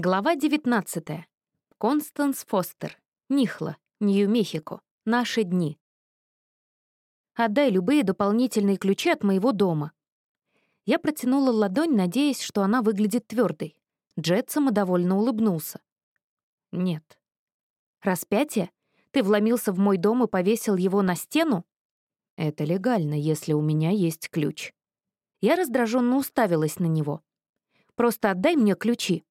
Глава 19. Констанс Фостер. Нихла, Нью-Мехико. Наши дни. Отдай любые дополнительные ключи от моего дома. Я протянула ладонь, надеясь, что она выглядит твердой. Джет самодовольно улыбнулся. Нет. Распятие? Ты вломился в мой дом и повесил его на стену? Это легально, если у меня есть ключ. Я раздраженно уставилась на него. Просто отдай мне ключи.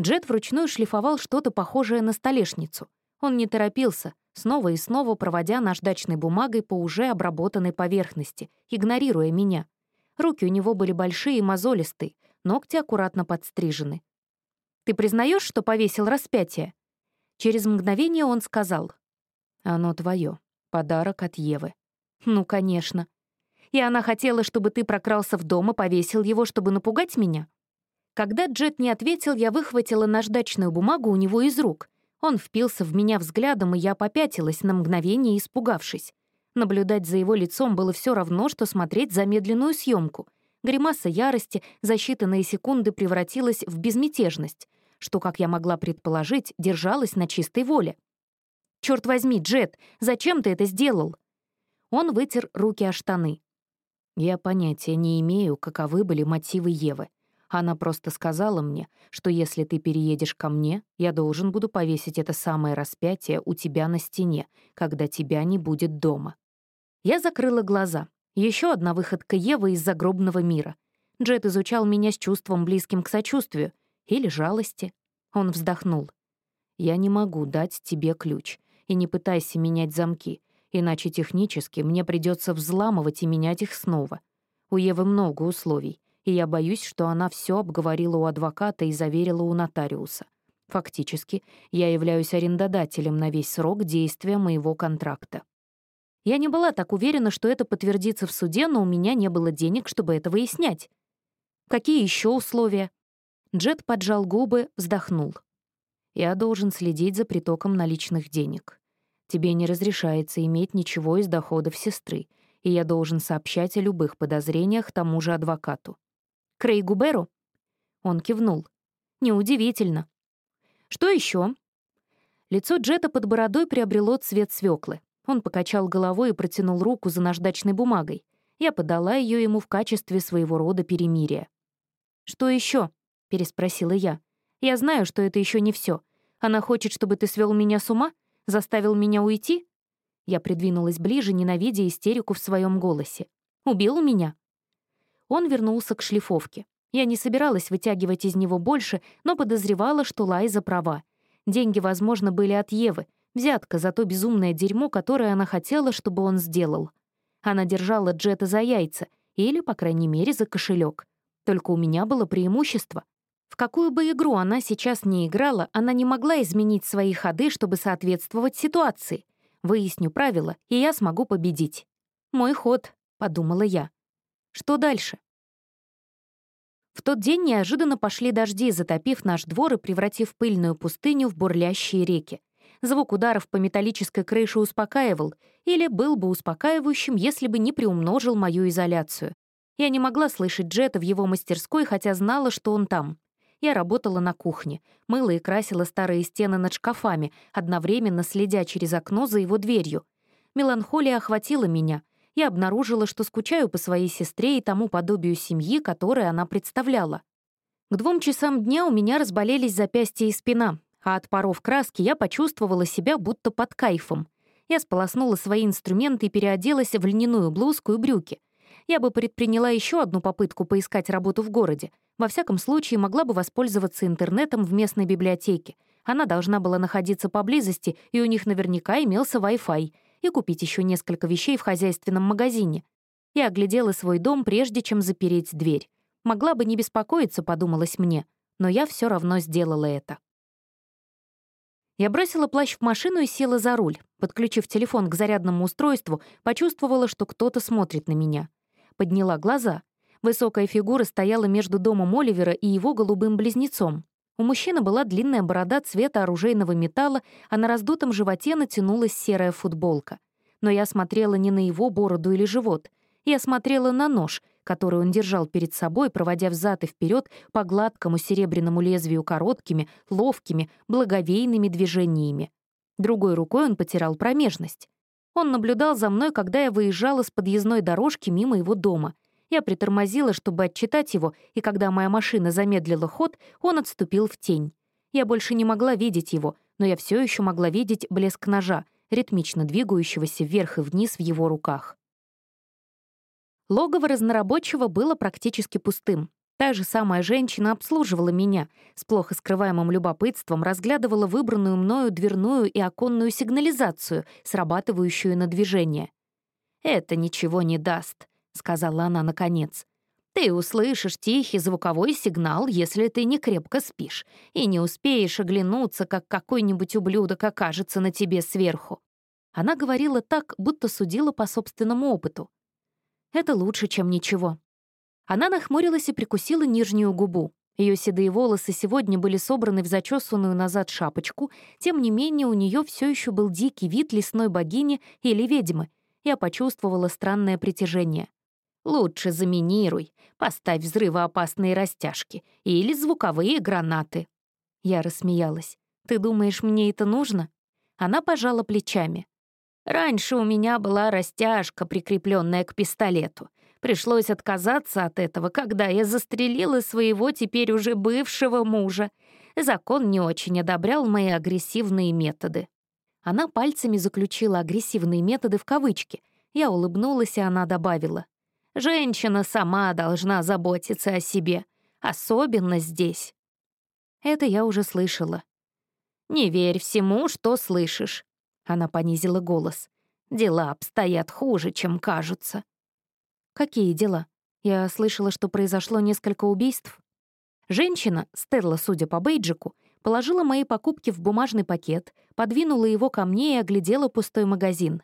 Джет вручную шлифовал что-то похожее на столешницу. Он не торопился, снова и снова проводя наждачной бумагой по уже обработанной поверхности, игнорируя меня. Руки у него были большие и мозолистые, ногти аккуратно подстрижены. «Ты признаешь, что повесил распятие?» Через мгновение он сказал. «Оно твое. Подарок от Евы». «Ну, конечно. И она хотела, чтобы ты прокрался в дом и повесил его, чтобы напугать меня?» Когда Джет не ответил, я выхватила наждачную бумагу у него из рук. Он впился в меня взглядом, и я попятилась на мгновение, испугавшись. Наблюдать за его лицом было все равно, что смотреть замедленную съемку. Гримаса ярости за считанные секунды превратилась в безмятежность, что, как я могла предположить, держалась на чистой воле. «Черт возьми, Джет, зачем ты это сделал?» Он вытер руки о штаны. «Я понятия не имею, каковы были мотивы Евы. Она просто сказала мне, что если ты переедешь ко мне, я должен буду повесить это самое распятие у тебя на стене, когда тебя не будет дома. Я закрыла глаза. Еще одна выходка Евы из загробного мира. Джет изучал меня с чувством, близким к сочувствию или жалости. Он вздохнул. «Я не могу дать тебе ключ, и не пытайся менять замки, иначе технически мне придется взламывать и менять их снова. У Евы много условий, и я боюсь, что она все обговорила у адвоката и заверила у нотариуса. Фактически, я являюсь арендодателем на весь срок действия моего контракта. Я не была так уверена, что это подтвердится в суде, но у меня не было денег, чтобы это выяснять. Какие еще условия? Джет поджал губы, вздохнул. Я должен следить за притоком наличных денег. Тебе не разрешается иметь ничего из доходов сестры, и я должен сообщать о любых подозрениях тому же адвокату. Крейгу Беру?» Он кивнул. «Неудивительно. Что еще? Лицо Джета под бородой приобрело цвет свеклы. Он покачал головой и протянул руку за наждачной бумагой. Я подала ее ему в качестве своего рода перемирия. «Что еще? переспросила я. «Я знаю, что это еще не все. Она хочет, чтобы ты свел меня с ума? Заставил меня уйти?» Я придвинулась ближе, ненавидя истерику в своем голосе. «Убил меня?» Он вернулся к шлифовке. Я не собиралась вытягивать из него больше, но подозревала, что Лайза права. Деньги, возможно, были от Евы. Взятка за то безумное дерьмо, которое она хотела, чтобы он сделал. Она держала Джета за яйца, или, по крайней мере, за кошелек. Только у меня было преимущество. В какую бы игру она сейчас не играла, она не могла изменить свои ходы, чтобы соответствовать ситуации. Выясню правила, и я смогу победить. «Мой ход», — подумала я. Что дальше? В тот день неожиданно пошли дожди, затопив наш двор и превратив пыльную пустыню в бурлящие реки. Звук ударов по металлической крыше успокаивал, или был бы успокаивающим, если бы не приумножил мою изоляцию. Я не могла слышать Джета в его мастерской, хотя знала, что он там. Я работала на кухне, мыла и красила старые стены над шкафами, одновременно следя через окно за его дверью. Меланхолия охватила меня я обнаружила, что скучаю по своей сестре и тому подобию семьи, которое она представляла. К двум часам дня у меня разболелись запястья и спина, а от паров краски я почувствовала себя будто под кайфом. Я сполоснула свои инструменты и переоделась в льняную блузку и брюки. Я бы предприняла еще одну попытку поискать работу в городе. Во всяком случае, могла бы воспользоваться интернетом в местной библиотеке. Она должна была находиться поблизости, и у них наверняка имелся Wi-Fi — и купить еще несколько вещей в хозяйственном магазине. Я оглядела свой дом, прежде чем запереть дверь. Могла бы не беспокоиться, подумалось мне, но я все равно сделала это. Я бросила плащ в машину и села за руль. Подключив телефон к зарядному устройству, почувствовала, что кто-то смотрит на меня. Подняла глаза. Высокая фигура стояла между домом Оливера и его голубым близнецом. У мужчины была длинная борода цвета оружейного металла, а на раздутом животе натянулась серая футболка. Но я смотрела не на его бороду или живот. Я смотрела на нож, которую он держал перед собой, проводя взад и вперед по гладкому серебряному лезвию короткими, ловкими, благовейными движениями. Другой рукой он потирал промежность. Он наблюдал за мной, когда я выезжала с подъездной дорожки мимо его дома. Я притормозила, чтобы отчитать его, и когда моя машина замедлила ход, он отступил в тень. Я больше не могла видеть его, но я все еще могла видеть блеск ножа, ритмично двигающегося вверх и вниз в его руках. Логово разнорабочего было практически пустым. Та же самая женщина обслуживала меня, с плохо скрываемым любопытством разглядывала выбранную мною дверную и оконную сигнализацию, срабатывающую на движение. «Это ничего не даст», — сказала она наконец. «Ты услышишь тихий звуковой сигнал, если ты не крепко спишь, и не успеешь оглянуться, как какой-нибудь ублюдок окажется на тебе сверху». Она говорила так, будто судила по собственному опыту. Это лучше, чем ничего. Она нахмурилась и прикусила нижнюю губу. Ее седые волосы сегодня были собраны в зачесанную назад шапочку, тем не менее у нее все еще был дикий вид лесной богини или ведьмы. Я почувствовала странное притяжение. «Лучше заминируй, поставь взрывоопасные растяжки или звуковые гранаты». Я рассмеялась. «Ты думаешь, мне это нужно?» Она пожала плечами. Раньше у меня была растяжка, прикрепленная к пистолету. Пришлось отказаться от этого, когда я застрелила своего теперь уже бывшего мужа. Закон не очень одобрял мои агрессивные методы. Она пальцами заключила агрессивные методы в кавычки. Я улыбнулась, и она добавила. «Женщина сама должна заботиться о себе, особенно здесь». Это я уже слышала. «Не верь всему, что слышишь. Она понизила голос. «Дела обстоят хуже, чем кажутся». «Какие дела? Я слышала, что произошло несколько убийств». Женщина, Стелла, судя по бейджику, положила мои покупки в бумажный пакет, подвинула его ко мне и оглядела пустой магазин.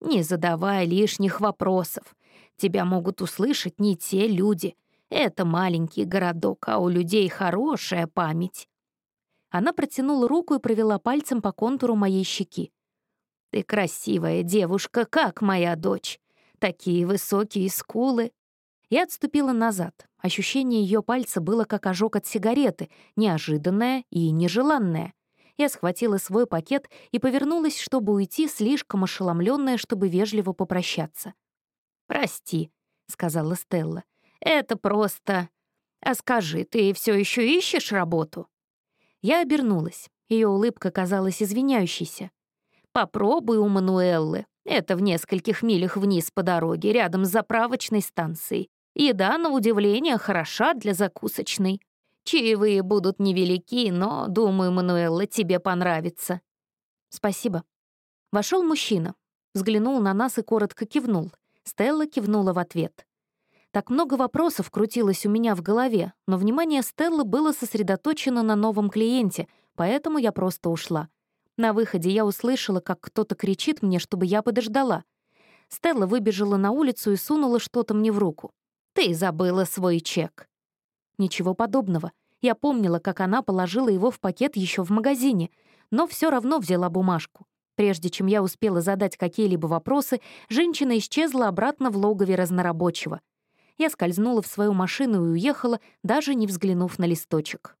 «Не задавай лишних вопросов. Тебя могут услышать не те люди. Это маленький городок, а у людей хорошая память». Она протянула руку и провела пальцем по контуру моей щеки. Ты красивая девушка, как моя дочь. Такие высокие скулы. Я отступила назад. Ощущение ее пальца было как ожог от сигареты, неожиданное и нежеланное. Я схватила свой пакет и повернулась, чтобы уйти, слишком ошеломленная, чтобы вежливо попрощаться. «Прости», — сказала Стелла. «Это просто... А скажи, ты все еще ищешь работу?» Я обернулась. Ее улыбка казалась извиняющейся. Попробуй у Мануэллы. Это в нескольких милях вниз по дороге, рядом с заправочной станцией. Еда, на удивление, хороша для закусочной. Чаевые будут невелики, но, думаю, Мануэлла, тебе понравится». «Спасибо». Вошел мужчина, взглянул на нас и коротко кивнул. Стелла кивнула в ответ. Так много вопросов крутилось у меня в голове, но внимание Стеллы было сосредоточено на новом клиенте, поэтому я просто ушла. На выходе я услышала, как кто-то кричит мне, чтобы я подождала. Стелла выбежала на улицу и сунула что-то мне в руку. «Ты забыла свой чек». Ничего подобного. Я помнила, как она положила его в пакет еще в магазине, но все равно взяла бумажку. Прежде чем я успела задать какие-либо вопросы, женщина исчезла обратно в логове разнорабочего. Я скользнула в свою машину и уехала, даже не взглянув на листочек.